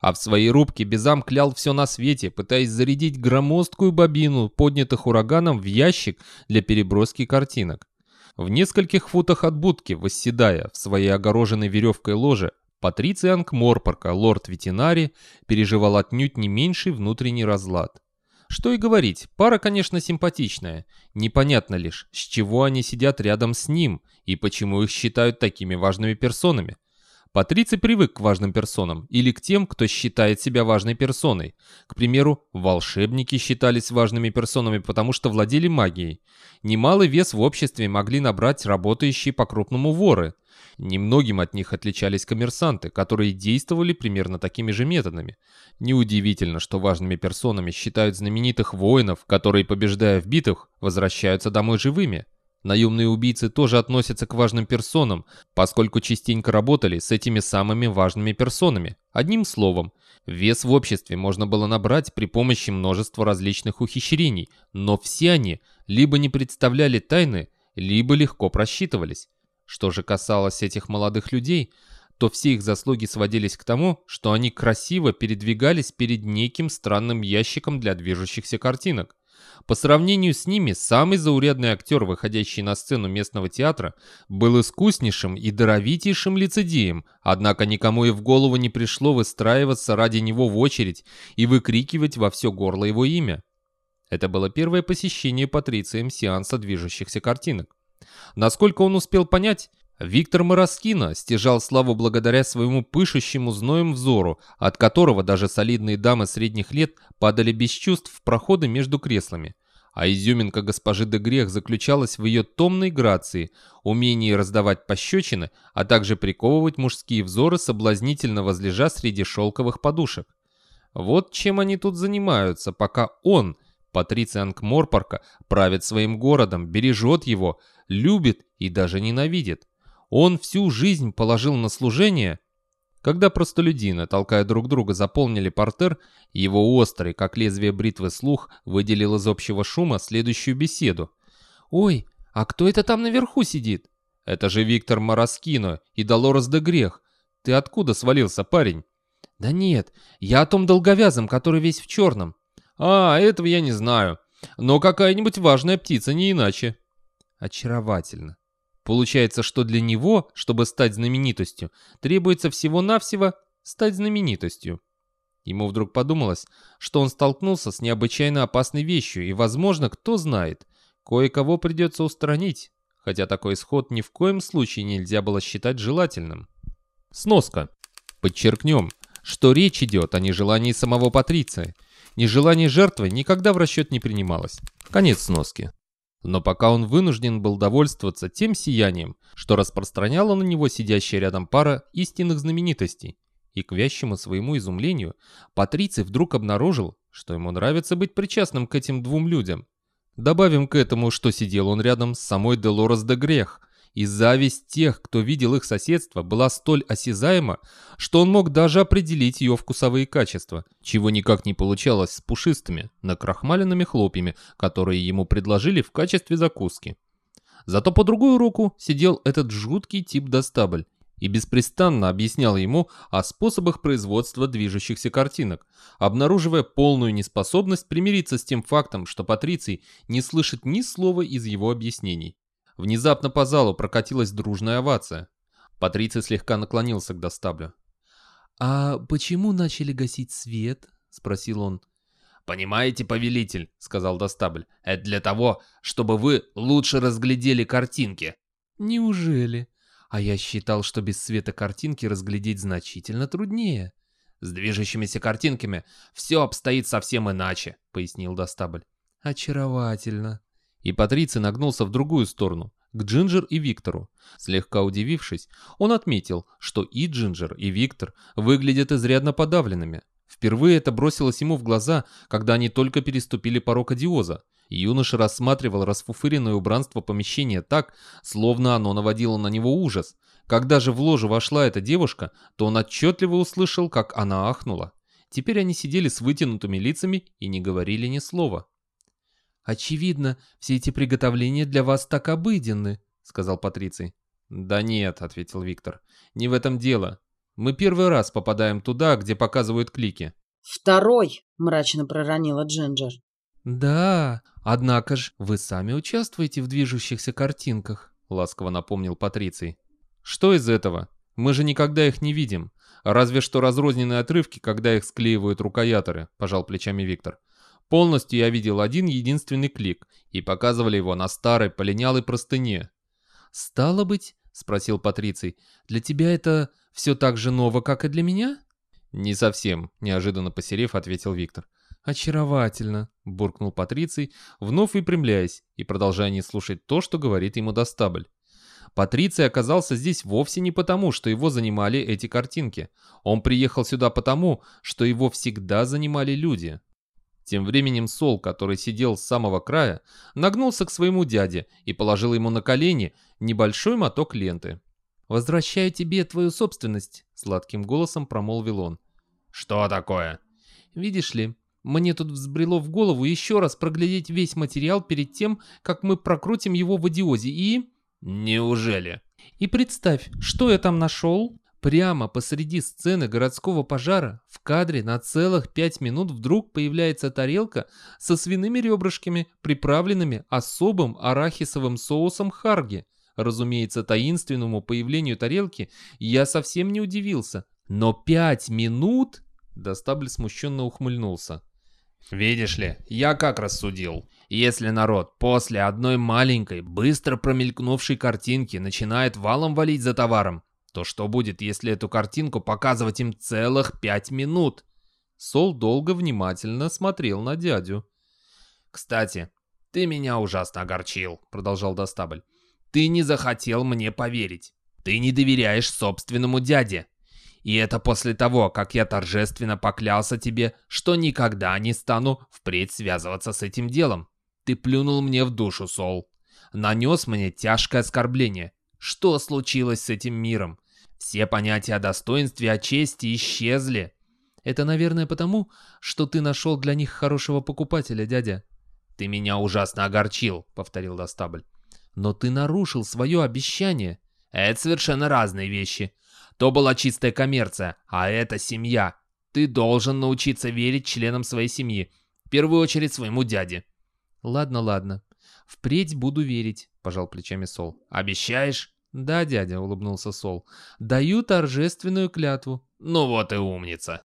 А в своей рубке Безам клял все на свете, пытаясь зарядить громоздкую бобину, поднятых ураганом, в ящик для переброски картинок. В нескольких футах от будки, восседая в своей огороженной веревкой ложе, Патриций Анкморпорка, лорд ветеринари, переживал отнюдь не меньший внутренний разлад. Что и говорить, пара, конечно, симпатичная. Непонятно лишь, с чего они сидят рядом с ним и почему их считают такими важными персонами. Патриций привык к важным персонам или к тем, кто считает себя важной персоной. К примеру, волшебники считались важными персонами, потому что владели магией. Немалый вес в обществе могли набрать работающие по-крупному воры. Немногим от них отличались коммерсанты, которые действовали примерно такими же методами. Неудивительно, что важными персонами считают знаменитых воинов, которые, побеждая в битвах, возвращаются домой живыми. Наемные убийцы тоже относятся к важным персонам, поскольку частенько работали с этими самыми важными персонами. Одним словом, вес в обществе можно было набрать при помощи множества различных ухищрений, но все они либо не представляли тайны, либо легко просчитывались. Что же касалось этих молодых людей, то все их заслуги сводились к тому, что они красиво передвигались перед неким странным ящиком для движущихся картинок. По сравнению с ними, самый заурядный актер, выходящий на сцену местного театра, был искуснейшим и даровитейшим лицедеем, однако никому и в голову не пришло выстраиваться ради него в очередь и выкрикивать во все горло его имя. Это было первое посещение Патрицием сеанса движущихся картинок. Насколько он успел понять, Виктор Мороскина стяжал славу благодаря своему пышущему зноем взору, от которого даже солидные дамы средних лет падали без чувств в проходы между креслами. А изюминка госпожи де Грех заключалась в ее томной грации, умении раздавать пощечины, а также приковывать мужские взоры, соблазнительно возлежа среди шелковых подушек. Вот чем они тут занимаются, пока он, Патриций Анкморпорка, правит своим городом, бережет его, любит и даже ненавидит. Он всю жизнь положил на служение. Когда простолюдины, толкая друг друга, заполнили портер, его острый, как лезвие бритвы слух, выделил из общего шума следующую беседу. «Ой, а кто это там наверху сидит?» «Это же Виктор Мороскино и Долорес де Грех. Ты откуда свалился, парень?» «Да нет, я о том долговязом, который весь в черном». «А, этого я не знаю. Но какая-нибудь важная птица, не иначе». «Очаровательно. Получается, что для него, чтобы стать знаменитостью, требуется всего-навсего стать знаменитостью. Ему вдруг подумалось, что он столкнулся с необычайно опасной вещью, и, возможно, кто знает, кое-кого придется устранить, хотя такой исход ни в коем случае нельзя было считать желательным. Сноска. Подчеркнем, что речь идет о нежелании самого Патриция. Нежелание жертвы никогда в расчет не принималось. Конец сноски. Но пока он вынужден был довольствоваться тем сиянием, что распространяла на него сидящая рядом пара истинных знаменитостей. И к вящему своему изумлению, Патриций вдруг обнаружил, что ему нравится быть причастным к этим двум людям. Добавим к этому, что сидел он рядом с самой Делорес де Грех, и зависть тех, кто видел их соседство, была столь осязаема, что он мог даже определить ее вкусовые качества, чего никак не получалось с пушистыми, накрахмаленными хлопьями, которые ему предложили в качестве закуски. Зато по другую руку сидел этот жуткий тип Достабль и беспрестанно объяснял ему о способах производства движущихся картинок, обнаруживая полную неспособность примириться с тем фактом, что Патриций не слышит ни слова из его объяснений. Внезапно по залу прокатилась дружная овация. Патриций слегка наклонился к Достаблю. «А почему начали гасить свет?» — спросил он. «Понимаете, повелитель», — сказал Достабль, — «это для того, чтобы вы лучше разглядели картинки». «Неужели? А я считал, что без света картинки разглядеть значительно труднее». «С движущимися картинками все обстоит совсем иначе», — пояснил Достабль. «Очаровательно», и Патриций нагнулся в другую сторону, к Джинджер и Виктору. Слегка удивившись, он отметил, что и Джинджер, и Виктор выглядят изрядно подавленными. Впервые это бросилось ему в глаза, когда они только переступили порог одиоза. Юноша рассматривал расфуфыренное убранство помещения так, словно оно наводило на него ужас. Когда же в ложу вошла эта девушка, то он отчетливо услышал, как она ахнула. Теперь они сидели с вытянутыми лицами и не говорили ни слова. «Очевидно, все эти приготовления для вас так обыденны», — сказал Патриций. «Да нет», — ответил Виктор, — «не в этом дело. Мы первый раз попадаем туда, где показывают клики». «Второй», — мрачно проронила Джинджер. «Да, однако ж вы сами участвуете в движущихся картинках», — ласково напомнил Патриций. «Что из этого? Мы же никогда их не видим. Разве что разрозненные отрывки, когда их склеивают рукояторы», — пожал плечами Виктор. «Полностью я видел один единственный клик, и показывали его на старой полинялой простыне». «Стало быть», — спросил Патриций, — «для тебя это все так же ново, как и для меня?» «Не совсем», — неожиданно посерев, ответил Виктор. «Очаровательно», — буркнул Патриций, вновь выпрямляясь и продолжая не слушать то, что говорит ему Достабль. Патриций оказался здесь вовсе не потому, что его занимали эти картинки. Он приехал сюда потому, что его всегда занимали люди. Тем временем Сол, который сидел с самого края, нагнулся к своему дяде и положил ему на колени небольшой моток ленты. «Возвращаю тебе твою собственность», — сладким голосом промолвил он. «Что такое?» «Видишь ли, мне тут взбрело в голову еще раз проглядеть весь материал перед тем, как мы прокрутим его в одиозе и...» «Неужели?» «И представь, что я там нашел?» Прямо посреди сцены городского пожара в кадре на целых пять минут вдруг появляется тарелка со свиными ребрышками, приправленными особым арахисовым соусом харги. Разумеется, таинственному появлению тарелки я совсем не удивился. Но пять минут... Достабль смущенно ухмыльнулся. Видишь ли, я как рассудил. Если народ после одной маленькой, быстро промелькнувшей картинки начинает валом валить за товаром, то что будет, если эту картинку показывать им целых пять минут? Сол долго внимательно смотрел на дядю. «Кстати, ты меня ужасно огорчил», — продолжал Достабль. «Ты не захотел мне поверить. Ты не доверяешь собственному дяде. И это после того, как я торжественно поклялся тебе, что никогда не стану впредь связываться с этим делом. Ты плюнул мне в душу, Сол. Нанес мне тяжкое оскорбление. Что случилось с этим миром? Все понятия о достоинстве о чести исчезли. Это, наверное, потому, что ты нашел для них хорошего покупателя, дядя. Ты меня ужасно огорчил, повторил Достабль. Но ты нарушил свое обещание. Это совершенно разные вещи. То была чистая коммерция, а это семья. Ты должен научиться верить членам своей семьи. В первую очередь своему дяде. Ладно, ладно. Впредь буду верить, пожал плечами Сол. Обещаешь? Да, дядя, улыбнулся Сол. Даю торжественную клятву. Ну вот и умница.